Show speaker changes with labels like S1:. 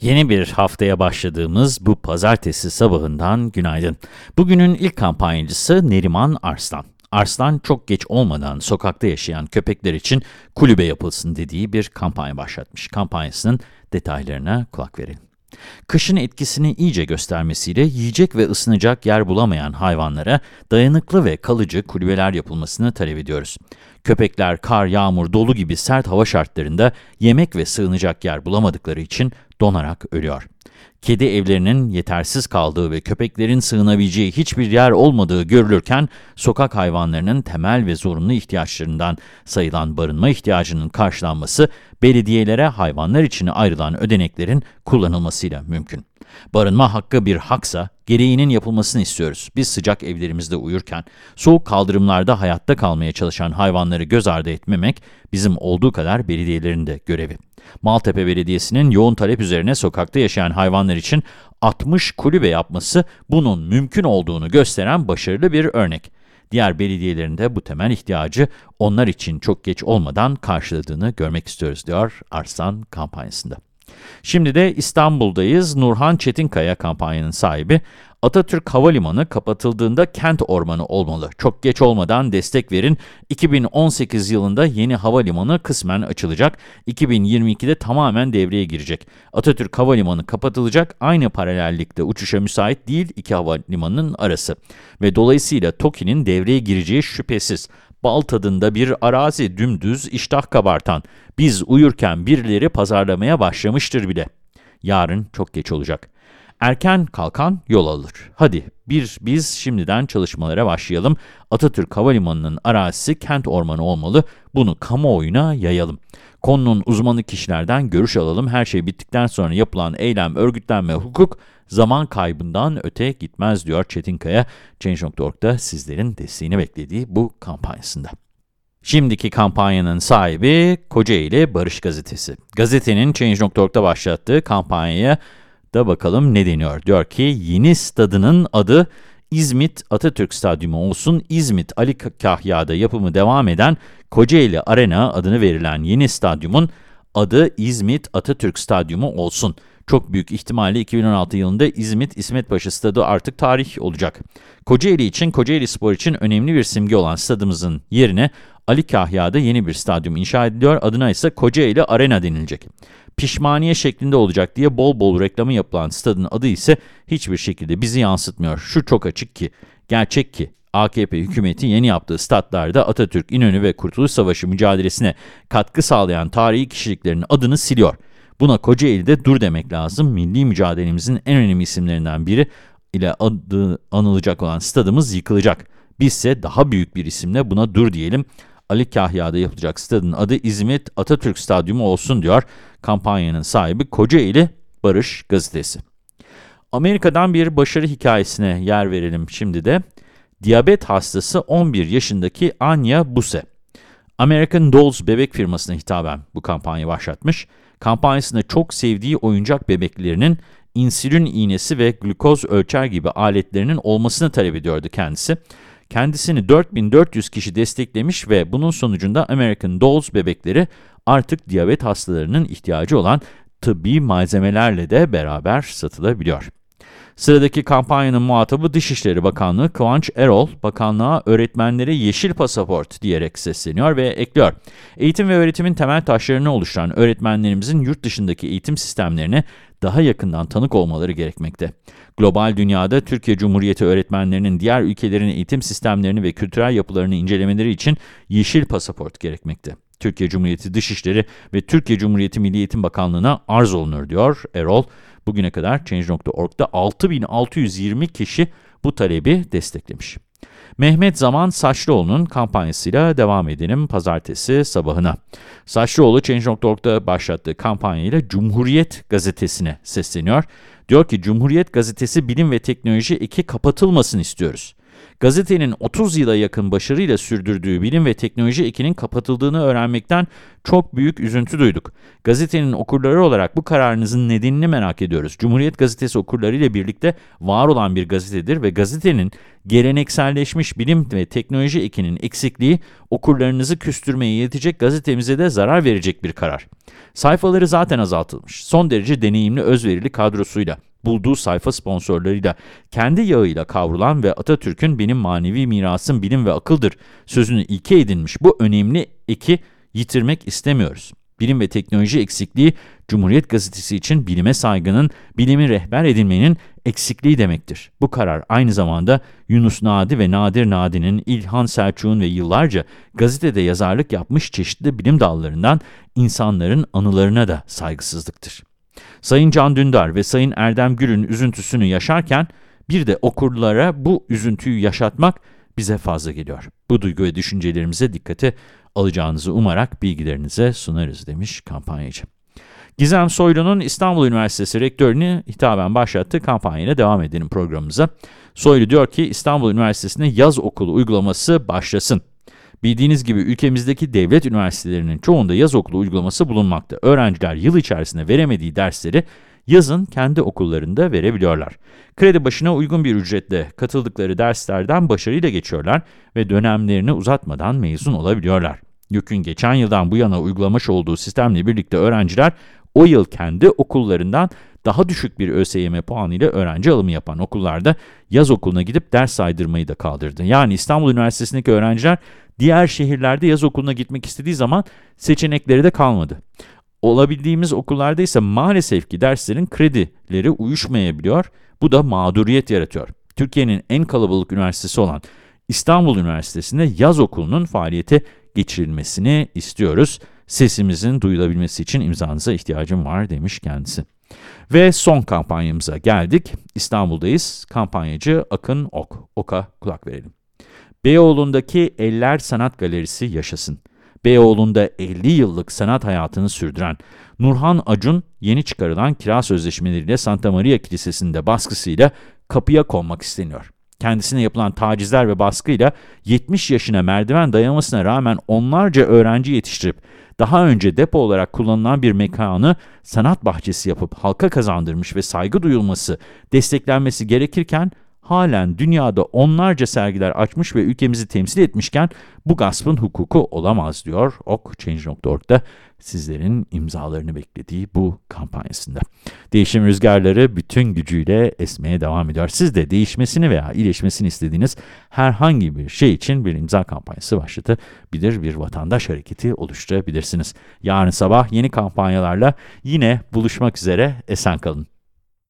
S1: Yeni bir haftaya başladığımız bu pazartesi sabahından günaydın. Bugünün ilk kampanyacısı Neriman Arslan. Arslan çok geç olmadan sokakta yaşayan köpekler için kulübe yapılsın dediği bir kampanya başlatmış. Kampanyasının detaylarına kulak verelim. Kışın etkisini iyice göstermesiyle yiyecek ve ısınacak yer bulamayan hayvanlara dayanıklı ve kalıcı kulübeler yapılmasını talep ediyoruz. Köpekler kar, yağmur, dolu gibi sert hava şartlarında yemek ve sığınacak yer bulamadıkları için donarak ölüyor. Kedi evlerinin yetersiz kaldığı ve köpeklerin sığınabileceği hiçbir yer olmadığı görülürken, sokak hayvanlarının temel ve zorunlu ihtiyaçlarından sayılan barınma ihtiyacının karşılanması, belediyelere hayvanlar için ayrılan ödeneklerin kullanılmasıyla mümkün. Barınma hakkı bir haksa, gereğinin yapılmasını istiyoruz. Biz sıcak evlerimizde uyurken, soğuk kaldırımlarda hayatta kalmaya çalışan hayvanları göz ardı etmemek, bizim olduğu kadar belediyelerin de görevi. Maltepe Belediyesi'nin yoğun talep üzerine sokakta yaşayan hayvanlar için 60 kulübe yapması bunun mümkün olduğunu gösteren başarılı bir örnek. Diğer belediyelerin de bu temel ihtiyacı onlar için çok geç olmadan karşıladığını görmek istiyoruz diyor Arslan kampanyasında. Şimdi de İstanbul'dayız. Nurhan Çetinkaya kampanyanın sahibi. Atatürk Havalimanı kapatıldığında kent ormanı olmalı. Çok geç olmadan destek verin. 2018 yılında yeni havalimanı kısmen açılacak. 2022'de tamamen devreye girecek. Atatürk Havalimanı kapatılacak. Aynı paralellikte uçuşa müsait değil iki havalimanının arası. Ve dolayısıyla TOKİ'nin devreye gireceği şüphesiz bal tadında bir arazi dümdüz iştah kabartan, biz uyurken birileri pazarlamaya başlamıştır bile. Yarın çok geç olacak. Erken kalkan yol alır. Hadi bir biz şimdiden çalışmalara başlayalım. Atatürk Havalimanı'nın arazisi kent ormanı olmalı. Bunu kamuoyuna yayalım. Konunun uzmanı kişilerden görüş alalım. Her şey bittikten sonra yapılan eylem, örgütlenme, hukuk zaman kaybından öte gitmez diyor Çetinkaya. Change.org'da sizlerin desteğini beklediği bu kampanyasında. Şimdiki kampanyanın sahibi Kocaeli Barış Gazetesi. Gazetenin Change.org'da başlattığı kampanyaya da bakalım ne deniyor. Diyor ki yeni stadının adı İzmit Atatürk Stadyumu olsun. İzmit Ali Kahya'da yapımı devam eden Kocaeli Arena adını verilen yeni stadyumun adı İzmit Atatürk Stadyumu olsun. Çok büyük ihtimalle 2016 yılında İzmit İsmet Paşa Stadı artık tarih olacak. Kocaeli için, Kocaeli Spor için önemli bir simge olan stadımızın yerine Ali Kahya'da yeni bir stadyum inşa ediliyor. Adına ise Kocaeli Arena denilecek. Pişmaniye şeklinde olacak diye bol bol reklamı yapılan stadın adı ise hiçbir şekilde bizi yansıtmıyor. Şu çok açık ki, gerçek ki AKP hükümeti yeni yaptığı statlarda Atatürk, İnönü ve Kurtuluş Savaşı mücadelesine katkı sağlayan tarihi kişiliklerin adını siliyor. Buna Kocaeli'de dur demek lazım. Milli mücadelemizin en önemli isimlerinden biri ile adı anılacak olan stadımız yıkılacak. Bizse daha büyük bir isimle buna dur diyelim. Ali Kahya'da yapılacak stadın adı İzmit Atatürk Stadyumu olsun diyor kampanyanın sahibi Kocaeli Barış Gazetesi. Amerika'dan bir başarı hikayesine yer verelim şimdi de. Diyabet hastası 11 yaşındaki Anya Buse. American Dolls bebek firmasına hitaben bu kampanya başlatmış. Kampanyasında çok sevdiği oyuncak bebeklerinin insülin iğnesi ve glukoz ölçer gibi aletlerinin olmasını talep ediyordu kendisi. Kendisini 4400 kişi desteklemiş ve bunun sonucunda American Dolls bebekleri artık diyabet hastalarının ihtiyacı olan tıbbi malzemelerle de beraber satılabiliyor. Sıradaki kampanyanın muhatabı Dışişleri Bakanlığı Kıvanç Erol, bakanlığa öğretmenlere yeşil pasaport diyerek sesleniyor ve ekliyor. Eğitim ve öğretimin temel taşlarını oluşturan öğretmenlerimizin yurt dışındaki eğitim sistemlerine daha yakından tanık olmaları gerekmekte. Global dünyada Türkiye Cumhuriyeti öğretmenlerinin diğer ülkelerin eğitim sistemlerini ve kültürel yapılarını incelemeleri için yeşil pasaport gerekmekte. Türkiye Cumhuriyeti Dışişleri ve Türkiye Cumhuriyeti Milli Eğitim Bakanlığı'na arz olunur diyor Erol. Bugüne kadar Change.org'da 6620 kişi bu talebi desteklemiş. Mehmet Zaman Saçlıoğlu'nun kampanyasıyla devam edelim pazartesi sabahına. Saçlıoğlu Change.org'da başlattığı kampanyayla Cumhuriyet Gazetesi'ne sesleniyor. Diyor ki Cumhuriyet Gazetesi bilim ve teknoloji eki kapatılmasın istiyoruz. Gazetenin 30 yıla yakın başarıyla sürdürdüğü bilim ve teknoloji ekinin kapatıldığını öğrenmekten çok büyük üzüntü duyduk. Gazetenin okurları olarak bu kararınızın nedenini merak ediyoruz. Cumhuriyet Gazetesi okurlarıyla birlikte var olan bir gazetedir ve gazetenin gelenekselleşmiş bilim ve teknoloji ekinin eksikliği okurlarınızı küstürmeye yetecek gazetemize de zarar verecek bir karar. Sayfaları zaten azaltılmış. Son derece deneyimli özverili kadrosuyla bulduğu sayfa sponsorlarıyla, kendi yağıyla kavrulan ve Atatürk'ün benim manevi mirasım bilim ve akıldır sözünü ilke edinmiş bu önemli eki yitirmek istemiyoruz. Bilim ve teknoloji eksikliği, Cumhuriyet Gazetesi için bilime saygının, bilimi rehber edilmenin eksikliği demektir. Bu karar aynı zamanda Yunus Nadi ve Nadir Nadi'nin, İlhan Selçuk'un ve yıllarca gazetede yazarlık yapmış çeşitli bilim dallarından insanların anılarına da saygısızlıktır. Sayın Can Dündar ve Sayın Erdem Gül'ün üzüntüsünü yaşarken bir de okurlara bu üzüntüyü yaşatmak bize fazla geliyor. Bu duygu ve düşüncelerimize dikkate alacağınızı umarak bilgilerinize sunarız demiş kampanyacı. Gizem Soylu'nun İstanbul Üniversitesi rektörünü hitaben başlattığı kampanyayla devam edelim programımıza. Soylu diyor ki İstanbul Üniversitesi'nde yaz okulu uygulaması başlasın. Bildiğiniz gibi ülkemizdeki devlet üniversitelerinin çoğunda yaz okulu uygulaması bulunmakta. Öğrenciler yıl içerisinde veremediği dersleri yazın kendi okullarında verebiliyorlar. Kredi başına uygun bir ücretle katıldıkları derslerden başarıyla geçiyorlar ve dönemlerini uzatmadan mezun olabiliyorlar. YÖK'ün geçen yıldan bu yana uygulamış olduğu sistemle birlikte öğrenciler o yıl kendi okullarından daha düşük bir ÖSYM puanıyla öğrenci alımı yapan okullarda yaz okuluna gidip ders saydırmayı da kaldırdı. Yani İstanbul Üniversitesi'ndeki öğrenciler diğer şehirlerde yaz okuluna gitmek istediği zaman seçenekleri de kalmadı. Olabildiğimiz okullarda ise maalesef ki derslerin kredileri uyuşmayabiliyor. Bu da mağduriyet yaratıyor. Türkiye'nin en kalabalık üniversitesi olan İstanbul Üniversitesi'nde yaz okulunun faaliyete geçirilmesini istiyoruz. Sesimizin duyulabilmesi için imzanıza ihtiyacım var demiş kendisi. Ve son kampanyamıza geldik. İstanbul'dayız. Kampanyacı Akın Ok. Ok'a kulak verelim. Beyoğlu'ndaki Eller Sanat Galerisi yaşasın. Beyoğlu'nda 50 yıllık sanat hayatını sürdüren Nurhan Acun, yeni çıkarılan kira sözleşmeleriyle Santa Maria Kilisesi'nde baskısıyla kapıya konmak isteniyor. Kendisine yapılan tacizler ve baskıyla 70 yaşına merdiven dayamasına rağmen onlarca öğrenci yetiştirip daha önce depo olarak kullanılan bir mekanı sanat bahçesi yapıp halka kazandırmış ve saygı duyulması, desteklenmesi gerekirken halen dünyada onlarca sergiler açmış ve ülkemizi temsil etmişken bu gaspın hukuku olamaz diyor Ok Change.org'da sizlerin imzalarını beklediği bu kampanyasında. Değişim rüzgarları bütün gücüyle esmeye devam ediyor. Siz de değişmesini veya iyileşmesini istediğiniz herhangi bir şey için bir imza kampanyası başlatabilir, bir vatandaş hareketi oluşturabilirsiniz. Yarın sabah yeni kampanyalarla yine buluşmak üzere, esen kalın.